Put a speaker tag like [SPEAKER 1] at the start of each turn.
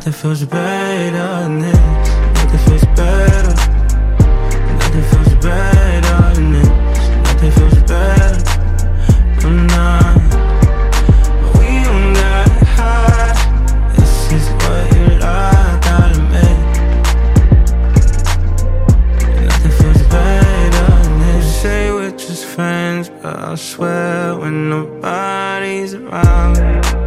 [SPEAKER 1] Nothing feels better than this. Nothing feels better. Nothing feels better than this. Nothing feels better. I'm not. We on that high. This is what you like out of me. Nothing feels better than this. You Say we're just friends, but I swear when nobody's around.